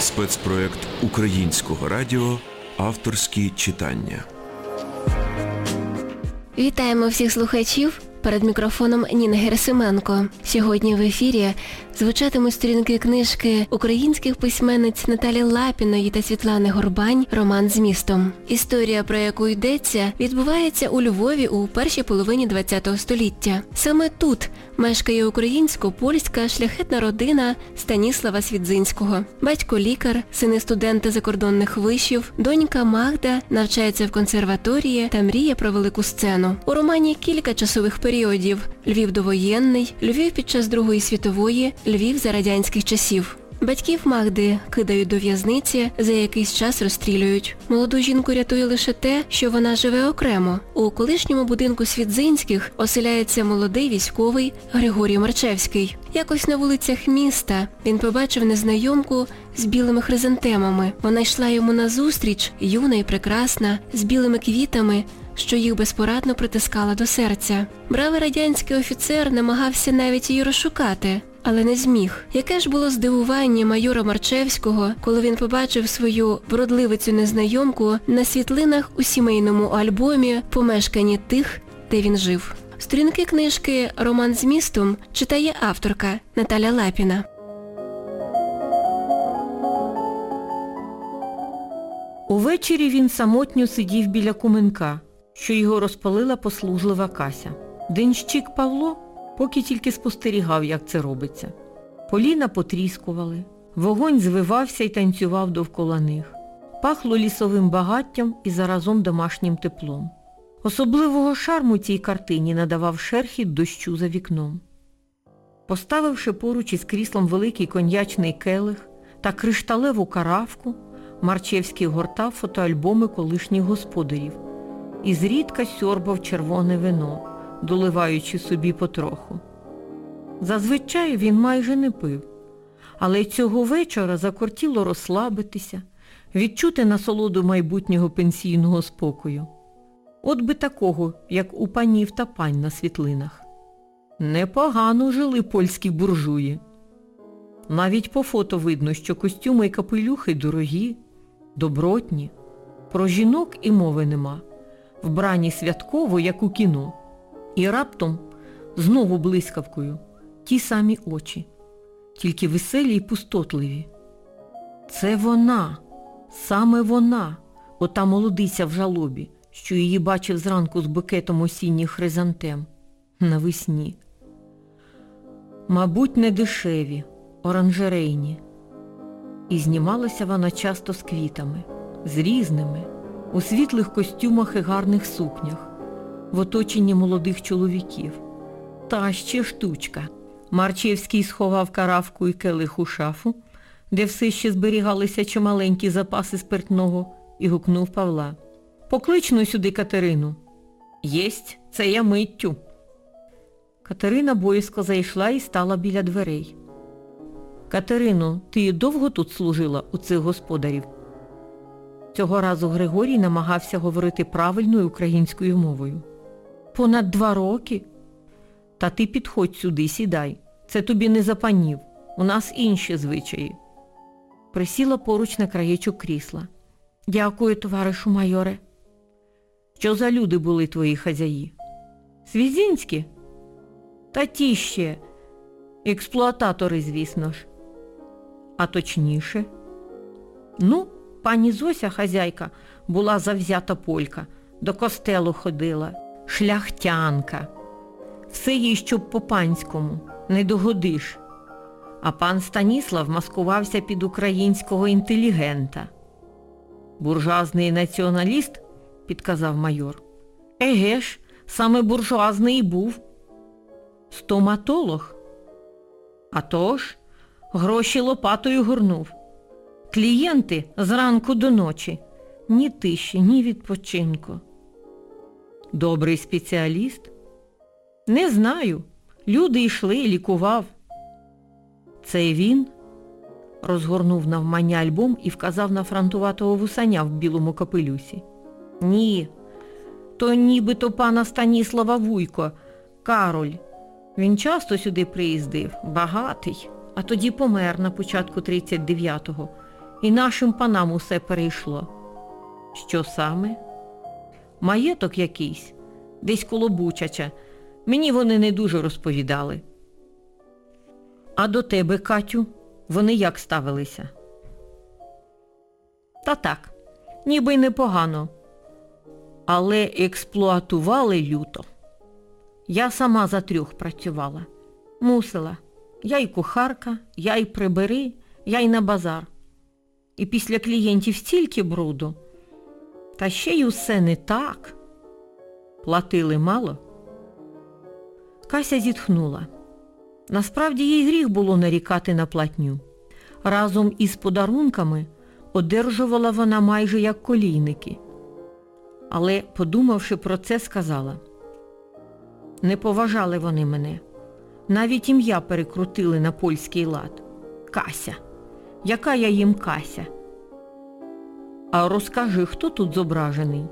Спецпроект українського радіо Авторські читання. Вітаємо всіх слухачів. Перед мікрофоном Ніна Герасименко. Сьогодні в ефірі звучатимуть сторінки книжки українських письменниць Наталі Лапіної та Світлани Горбань Роман з містом. Історія, про яку йдеться, відбувається у Львові у першій половині ХХ століття. Саме тут мешкає українсько-польська шляхетна родина Станіслава Свідзинського. Батько лікар, сини студенти закордонних вишів, донька Магда навчається в консерваторії та мріє про велику сцену. У романі кілька часових періодів Львів довоєнний, Львів під час Другої світової, Львів за радянських часів. Батьків Магди кидають до в'язниці, за якийсь час розстрілюють. Молоду жінку рятує лише те, що вона живе окремо. У колишньому будинку Свідзинських оселяється молодий військовий Григорій Марчевський. Якось на вулицях міста він побачив незнайомку з білими хризантемами. Вона йшла йому назустріч, юна і прекрасна, з білими квітами, що їх безпорадно притискала до серця. Бравий радянський офіцер намагався навіть її розшукати, але не зміг. Яке ж було здивування майора Марчевського, коли він побачив свою вродливицю незнайомку на світлинах у сімейному альбомі помешканні тих, де він жив. Сторінки книжки Роман з містом читає авторка Наталя Лапіна. Увечері він самотньо сидів біля куменка, що його розпалила послужлива Кася. Денщик Павло поки тільки спостерігав, як це робиться. Поліна потріскували, вогонь звивався і танцював довкола них. Пахло лісовим багаттям і заразом домашнім теплом. Особливого шарму цій картині надавав шерхіт дощу за вікном. Поставивши поруч із кріслом великий коньячний келих та кришталеву каравку, Марчевський гортав фотоальбоми колишніх господарів і зрідка сьорбав червоне вино, доливаючи собі потроху. Зазвичай він майже не пив, але цього вечора закортіло розслабитися, відчути насолоду майбутнього пенсійного спокою. От би такого, як у панів та пань на світлинах. Непогано жили польські буржуї. Навіть по фото видно, що костюми і капелюхи дорогі, добротні. Про жінок і мови нема. Вбрані святково, як у кіно. І раптом, знову блискавкою, ті самі очі, тільки веселі й пустотливі. Це вона, саме вона, ота молодиця в жалобі, що її бачив зранку з букетом осінніх хризантем навесні. Мабуть, не дешеві, оранжерейні. І знімалася вона часто з квітами, з різними, у світлих костюмах і гарних сукнях, в оточенні молодих чоловіків. Та ще штучка. Марчевський сховав каравку і келих у шафу, де все ще зберігалися чималенькі запаси спиртного, і гукнув Павла. Покличну сюди Катерину. Єсть, це я миттю. Катерина боязко зайшла і стала біля дверей. Катерино, ти довго тут служила у цих господарів? Цього разу Григорій намагався говорити правильною українською мовою. Понад два роки? Та ти підходь сюди, сідай. Це тобі не за панів. У нас інші звичаї. Присіла поруч на краєчок крісла. Дякую, товаришу майоре. Що за люди були твої хазяї? Свізінські? Та ті ще. Експлуататори, звісно ж. А точніше? Ну, пані Зося, хазяйка, була завзята полька, до костелу ходила, шляхтянка. Все їй щоб по-панському, не догодиш. А пан Станіслав маскувався під українського інтелігента. Буржуазний націоналіст, підказав майор. Еге ж, саме буржуазний і був. Стоматолог? А тож, гроші лопатою горнув. Клієнти зранку до ночі. Ні тиші, ні відпочинку. Добрий спеціаліст? Не знаю. Люди йшли, лікував. Це він? Розгорнув навмання альбом і вказав на фронтуватого вусаня в білому капелюсі. Ні, то нібито пана Станіслава Вуйко, Кароль. Він часто сюди приїздив, багатий, а тоді помер на початку 39-го. І нашим панам усе перейшло. Що саме? Маєток якийсь, десь коло Бучача. Мені вони не дуже розповідали. А до тебе, Катю, вони як ставилися? Та так, ніби й непогано. Але експлуатували люто. Я сама за трьох працювала. Мусила. Я й кухарка, я й прибери, я й на базар. І після клієнтів стільки бруду. Та ще й усе не так. Платили мало. Кася зітхнула. Насправді їй гріх було нарікати на платню. Разом із подарунками одержувала вона майже як колійники. Але, подумавши про це, сказала. Не поважали вони мене. Навіть ім'я перекрутили на польський лад. Кася. Яка я їм Кася? А розкажи, хто тут зображений?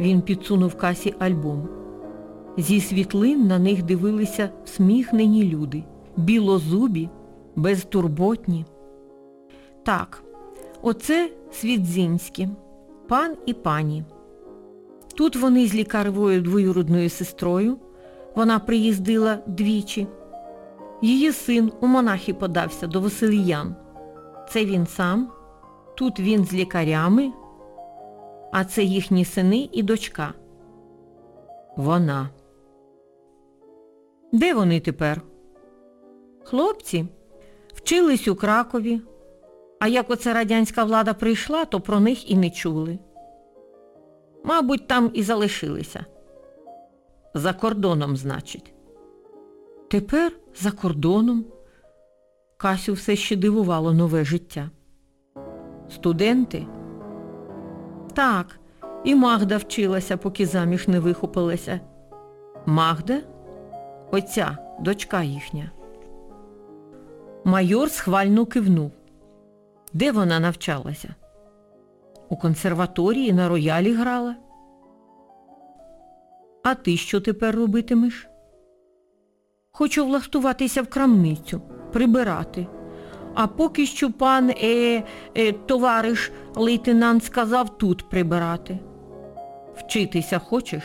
Він підсунув Касі альбом. Зі світлин на них дивилися всміхнені люди, білозубі, безтурботні. Так, оце Свідзінські, пан і пані. Тут вони з лікаревою двоюродною сестрою, вона приїздила двічі. Її син у монахи подався до Василіян. Це він сам, тут він з лікарями, а це їхні сини і дочка. Вона. Де вони тепер? Хлопці вчились у Кракові, а як оце радянська влада прийшла, то про них і не чули. Мабуть, там і залишилися. За кордоном, значить. Тепер за кордоном. Касю все ще дивувало нове життя. Студенти? Так, і Магда вчилася, поки заміж не вихопилася. Магда? Оця, дочка їхня. Майор схвально кивнув. Де вона навчалася? У консерваторії на роялі грала. А ти що тепер робитимеш? Хочу влаштуватися в крамницю, прибирати. А поки що пан е, е, товариш лейтенант сказав тут прибирати. Вчитися хочеш?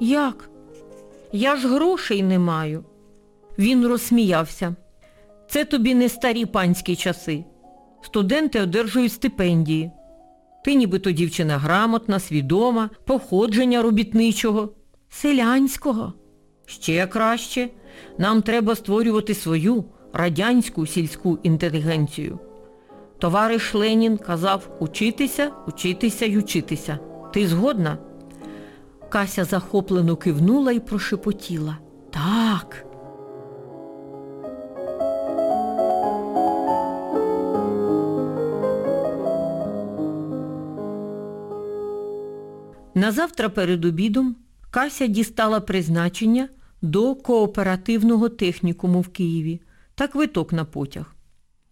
Як? Я ж грошей не маю. Він розсміявся. Це тобі не старі панські часи. Студенти одержують стипендії. Ти нібито дівчина грамотна, свідома, походження робітничого, селянського. Ще краще. Нам треба створювати свою радянську сільську інтелігенцію. Товариш Ленін казав учитися, учитися й учитися. Ти згодна? Кася захоплено кивнула і прошепотіла. Так. Назавтра перед обідом Кася дістала призначення до кооперативного технікуму в Києві та квиток на потяг.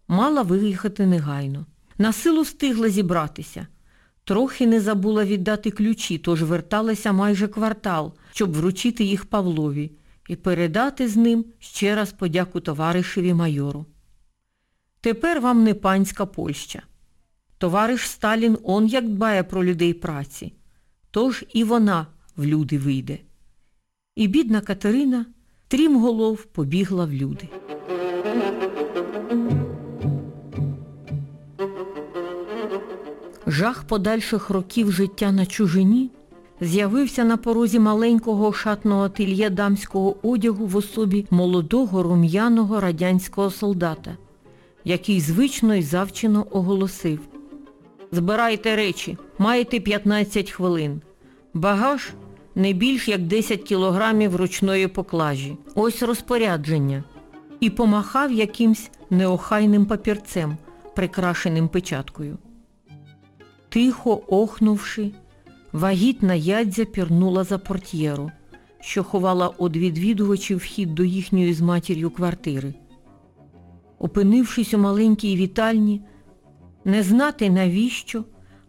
Мала виїхати негайно. На силу встигла зібратися. Трохи не забула віддати ключі, тож верталася майже квартал, щоб вручити їх Павлові і передати з ним ще раз подяку товаришеві майору. Тепер вам не панська Польща. Товариш Сталін он як дбає про людей праці. Тож і вона в люди вийде. І бідна Катерина трімголов побігла в люди. Жах подальших років життя на чужині з'явився на порозі маленького шатного ательє дамського одягу в особі молодого рум'яного радянського солдата, який звично й завчено оголосив Збирайте речі, маєте 15 хвилин. Багаж не більш як 10 кілограмів ручної поклажі. Ось розпорядження. І помахав якимсь неохайним папірцем, прикрашеним печаткою. Тихо охнувши, вагітна ядзя пірнула за портьєру, що ховала од відвідувачів вхід до їхньої з матір'ю квартири. Опинившись у маленькій вітальні, не знати навіщо,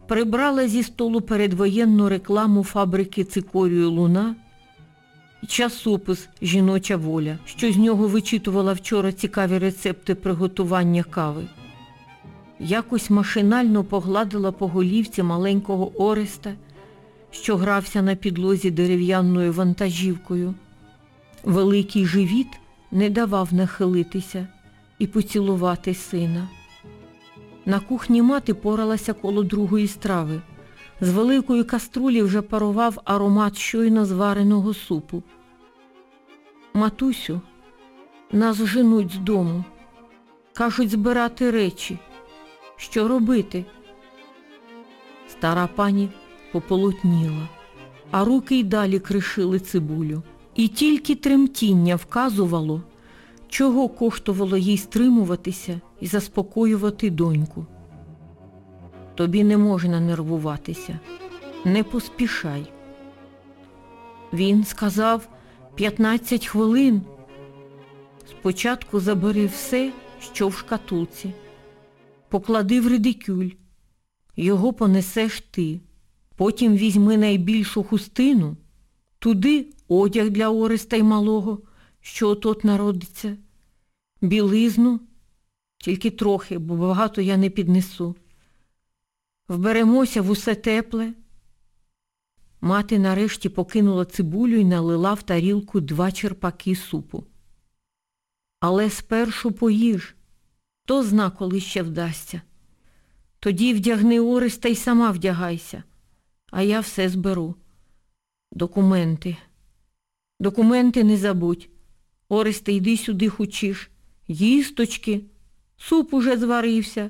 прибрала зі столу передвоєнну рекламу фабрики цикорію Луна часопис Жіноча воля, що з нього вичитувала вчора цікаві рецепти приготування кави. Якось машинально погладила по голівці маленького Ореста, що грався на підлозі дерев'яною вантажівкою. Великий живіт не давав нахилитися і поцілувати сина. На кухні мати поралася коло другої страви. З великої каструлі вже парував аромат щойно звареного супу. Матусю, нас женуть з дому. Кажуть збирати речі. Що робити? Стара пані пополотніла, а руки й далі кришили цибулю. І тільки тремтіння вказувало, чого коштувало їй стримуватися і заспокоювати доньку. Тобі не можна нервуватися. Не поспішай. Він сказав 15 хвилин. Спочатку забери все, що в шкатулці. Поклади в редикюль. Його понесеш ти. Потім візьми найбільшу хустину, туди одяг для Ореста й малого, що отот народиться, білизну, тільки трохи, бо багато я не піднесу. Вберемося в усе тепле. Мати нарешті покинула цибулю і налила в тарілку два черпаки супу. Але спершу поїж, то зна, коли ще вдасться. Тоді вдягни Ореста й сама вдягайся, а я все зберу. Документи. Документи не забудь. Оресте, йди сюди хочеш. Їсточки. Суп уже зварився.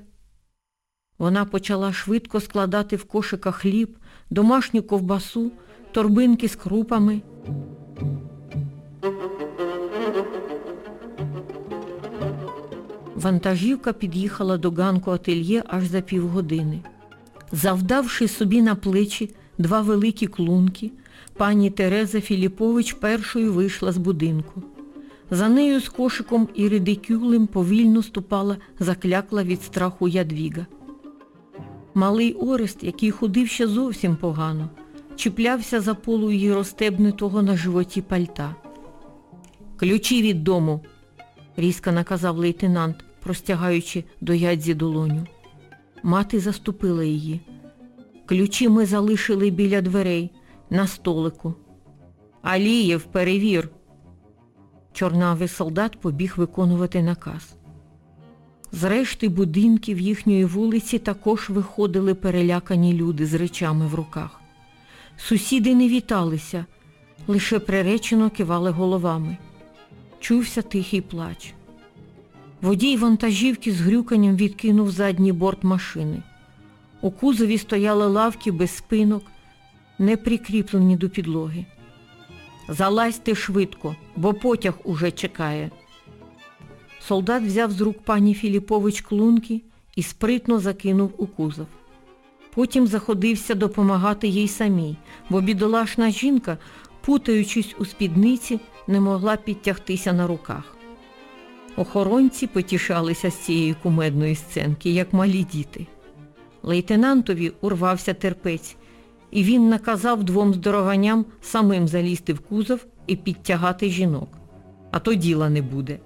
Вона почала швидко складати в кошика хліб, домашню ковбасу, торбинки з крупами. Вантажівка під'їхала до ганку ательє аж за півгодини. Завдавши собі на плечі два великі клунки, пані Тереза Філіпович першою вийшла з будинку. За нею з кошиком і редикюлем повільно ступала заклякла від страху ядвіга. Малий Орест, який ходив ще зовсім погано, чіплявся за полу її розстебнутого на животі пальта. Ключі від дому, різко наказав лейтенант, простягаючи до ядзі долоню. Мати заступила її. Ключі ми залишили біля дверей, на столику. Алієв, перевір. Чорнавий солдат побіг виконувати наказ. З решти будинків їхньої вулиці також виходили перелякані люди з речами в руках. Сусіди не віталися, лише приречено кивали головами. Чувся тихий плач. Водій вантажівки з грюканням відкинув задній борт машини. У кузові стояли лавки без спинок, не прикріплені до підлоги. Залазьте швидко, бо потяг уже чекає. Солдат взяв з рук пані Філіпович клунки і спритно закинув у кузов. Потім заходився допомагати їй самій, бо бідолашна жінка, путаючись у спідниці, не могла підтягтися на руках. Охоронці потішалися з цієї кумедної сценки, як малі діти. Лейтенантові урвався терпець, і він наказав двом здорованням самим залізти в кузов і підтягати жінок. А то діла не буде.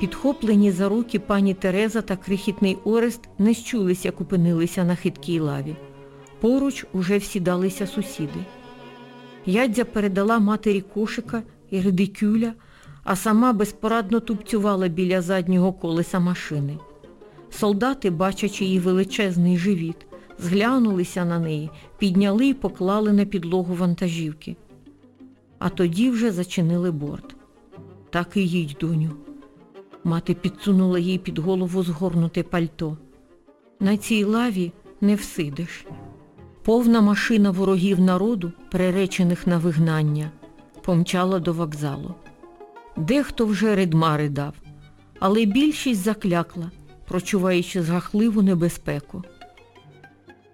Підхоплені за руки пані Тереза та крихітний Орест не щулись, як опинилися на хиткій лаві. Поруч уже всідалися сусіди. Ядзя передала матері кошика і редикюля, а сама безпорадно тупцювала біля заднього колеса машини. Солдати, бачачи її величезний живіт, зглянулися на неї, підняли і поклали на підлогу вантажівки. А тоді вже зачинили борт. Так і їдь, доню. Мати підсунула їй під голову згорнуте пальто. На цій лаві не всидиш. Повна машина ворогів народу, приречених на вигнання, помчала до вокзалу. Дехто вже ридма ридав, але більшість заклякла, прочуваючи жахливу небезпеку.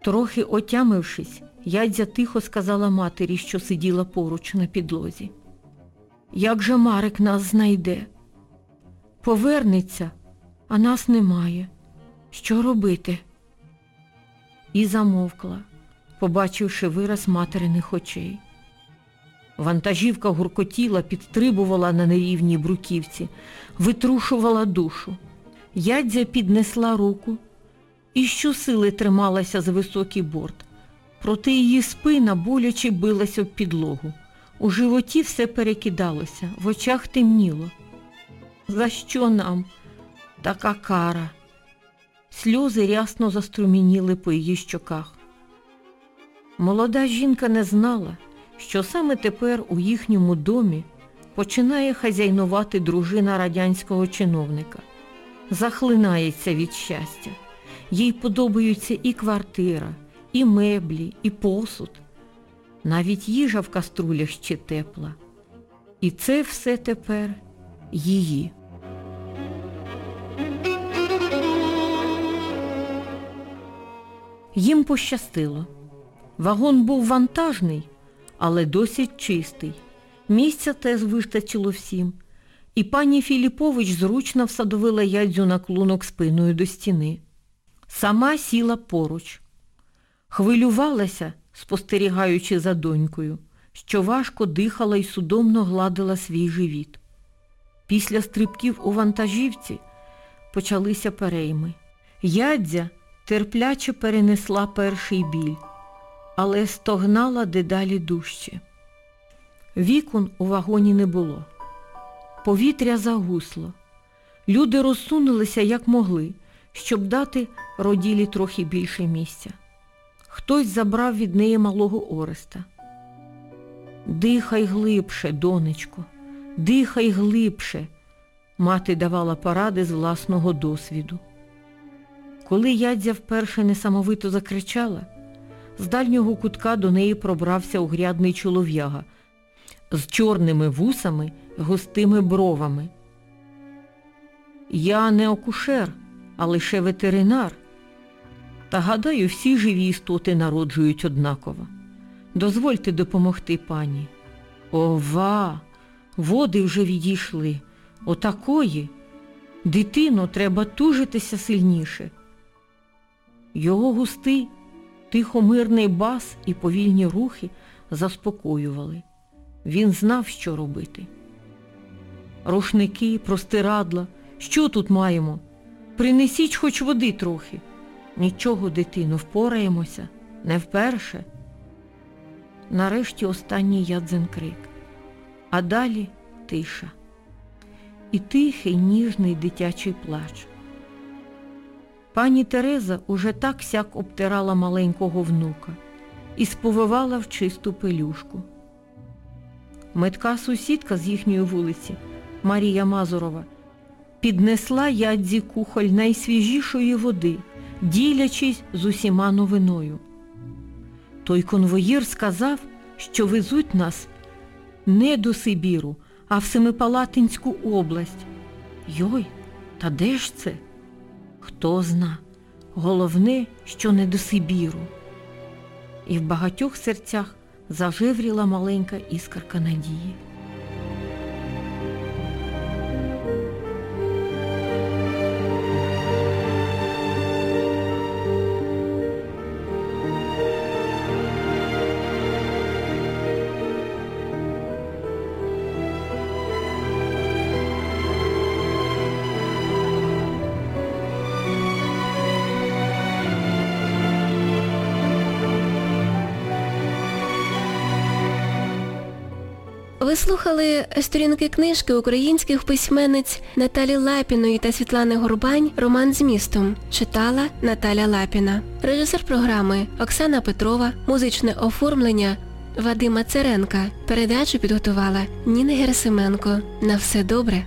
Трохи отямившись, ядзя тихо сказала матері, що сиділа поруч на підлозі. Як же Марик нас знайде? Повернеться, а нас немає. Що робити? І замовкла, побачивши вираз материних очей. Вантажівка гуркотіла, підстрибувала на нерівній бруківці, витрушувала душу. Ядзя піднесла руку і щосили трималася за високий борт. Проте її спина боляче билася в підлогу. У животі все перекидалося, в очах темніло. За що нам така кара? Сльози рясно заструмініли по її щоках. Молода жінка не знала, що саме тепер у їхньому домі починає хазяйнувати дружина радянського чиновника. Захлинається від щастя. Їй подобаються і квартира, і меблі, і посуд. Навіть їжа в каструлях ще тепла. І це все тепер її. Їм пощастило. Вагон був вантажний, але досить чистий. Місця теж вистачило всім. І пані Філіпович зручно всадовила ядзю на клунок спиною до стіни. Сама сіла поруч. Хвилювалася, спостерігаючи за донькою, що важко дихала і судомно гладила свій живіт. Після стрибків у вантажівці почалися перейми. Ядзя терпляче перенесла перший біль, але стогнала дедалі дужче. Вікон у вагоні не було. Повітря загусло. Люди розсунулися, як могли, щоб дати роділі трохи більше місця. Хтось забрав від неї малого Ореста. Дихай глибше, донечко, дихай глибше, мати давала поради з власного досвіду. Коли ядзя вперше несамовито закричала, з дальнього кутка до неї пробрався огрядний чолов'яга з чорними вусами густими бровами. Я не окушер, а лише ветеринар. Та, гадаю, всі живі істоти народжують однаково. Дозвольте допомогти пані. Ова, води вже відійшли. Отакої. Дитино, треба тужитися сильніше. Його густий, тихомирний бас і повільні рухи заспокоювали. Він знав, що робити. Рушники, простирадла, що тут маємо? Принесіть хоч води трохи. Нічого, дитино, впораємося, не вперше. Нарешті останній ядзен крик. А далі тиша. І тихий, ніжний дитячий плач. Пані Тереза уже так сяк обтирала маленького внука і сповивала в чисту пелюшку. Метка сусідка з їхньої вулиці, Марія Мазурова, піднесла ядзі кухоль найсвіжішої води, ділячись з усіма новиною. Той конвоїр сказав, що везуть нас не до Сибіру, а в Семипалатинську область. Йой, та де ж це? Хто зна, головне, що не до Сибіру. І в багатьох серцях заживріла маленька іскорка надії. Ви слухали сторінки книжки українських письменниць Наталі Лапіної та Світлани Горбань «Роман з містом». Читала Наталя Лапіна. Режисер програми Оксана Петрова. Музичне оформлення Вадима Церенка. Передачу підготувала Ніна Герасименко. На все добре.